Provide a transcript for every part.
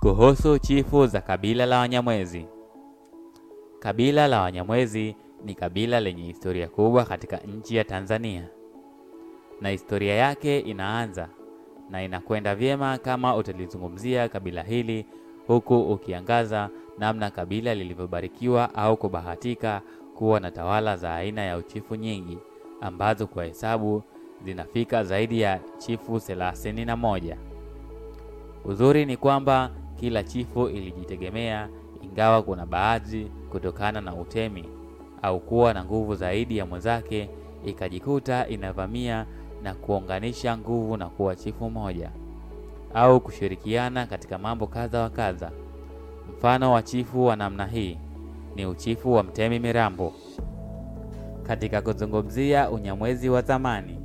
Kuhusu chifu za kabila la Wanyamwezi. Kabila la Wanyamwezi ni kabila lenye historia kubwa katika nchi ya Tanzania, na historia yake inaanza na inakwenda vyema kama utalizungumzia kabila hili huku ukiangaza namna kabila lilivyobarikiwa au kubahatika kuwa na tawala za aina ya uchifu nyingi ambazo kwa hesabu zinafika zaidi ya chifu thelathini na moja. Uzuri ni kwamba kila chifu ilijitegemea, ingawa kuna baadhi kutokana na utemi au kuwa na nguvu zaidi ya mwenzake ikajikuta inavamia na kuunganisha nguvu na kuwa chifu moja au kushirikiana katika mambo kadha wa kadha. Mfano wa chifu wa namna hii ni uchifu wa Mtemi Mirambo. Katika kuzungumzia Unyamwezi wa zamani,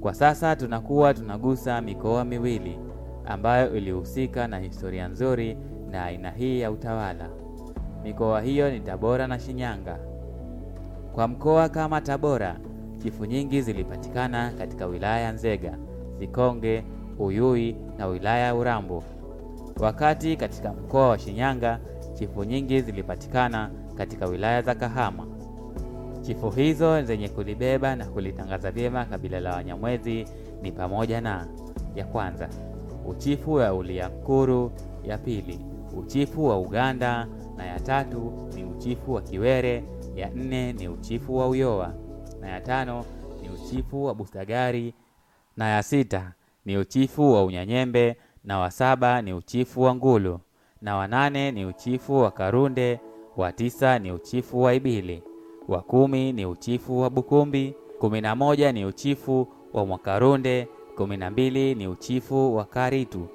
kwa sasa tunakuwa tunagusa mikoa miwili ambayo ilihusika na historia nzuri na aina hii ya utawala. Mikoa hiyo ni Tabora na Shinyanga. Kwa mkoa kama Tabora, chifu nyingi zilipatikana katika wilaya ya Nzega, Sikonge, Uyui na wilaya ya Urambo. Wakati katika mkoa wa Shinyanga, chifu nyingi zilipatikana katika wilaya za Kahama. Chifu hizo zenye kulibeba na kulitangaza vyema kabila la Wanyamwezi ni pamoja na ya kwanza, uchifu wa Uliankuru, ya pili, uchifu wa Uganda na ya tatu ni uchifu wa Kiwere, ya nne ni uchifu wa Uyoa na ya tano ni uchifu wa Bustagari na ya sita ni uchifu wa Unyanyembe na wa saba ni uchifu wa Ngulu na wa nane ni uchifu wa Karunde, wa tisa ni uchifu wa Ibili, wa kumi ni uchifu wa Bukumbi, kumi na moja ni uchifu wa Mwakarunde, kumi na mbili ni uchifu wa Karitu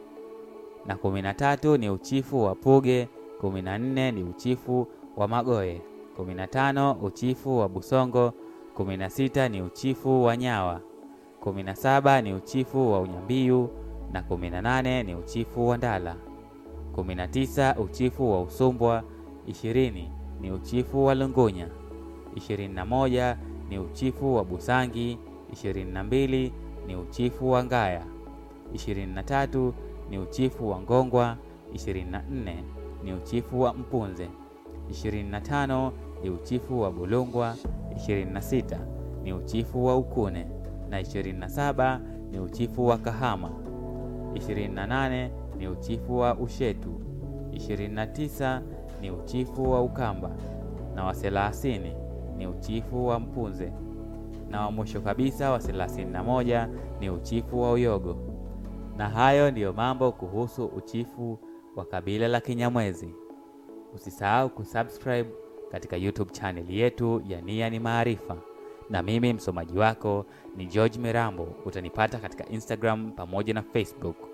na kumi na tatu ni uchifu wa Puge, kumi na nne ni uchifu wa Magoe, kumi na tano uchifu wa Busongo, kumi na sita ni uchifu wa Nyawa, kumi na saba ni uchifu wa Unyambiu na kumi na nane ni uchifu wa Ndala, kumi na tisa uchifu wa Usumbwa, ishirini ni uchifu wa Lungunya, ishirini na moja ni uchifu wa Busangi, ishirini na mbili ni uchifu wa Ngaya, ishirini na tatu ni uchifu wa Ngongwa, ishirini na nne ni uchifu wa Mpunze, ishirini na tano ni uchifu wa Bulungwa, ishirini na sita ni uchifu wa Ukune. Na ishirini na saba ni uchifu wa Kahama, ishirini na nane ni uchifu wa Ushetu, ishirini na tisa ni uchifu wa Ukamba. Na wa thelathini ni uchifu wa Mpunze na wa mwisho kabisa wa thelathini na moja ni uchifu wa Uyogo. Na hayo ndiyo mambo kuhusu uchifu wa kabila la Kinyamwezi. Usisahau kusubscribe katika YouTube channel yetu ya Nia ni Maarifa, na mimi msomaji wako ni George Mirambo. Utanipata katika Instagram pamoja na Facebook.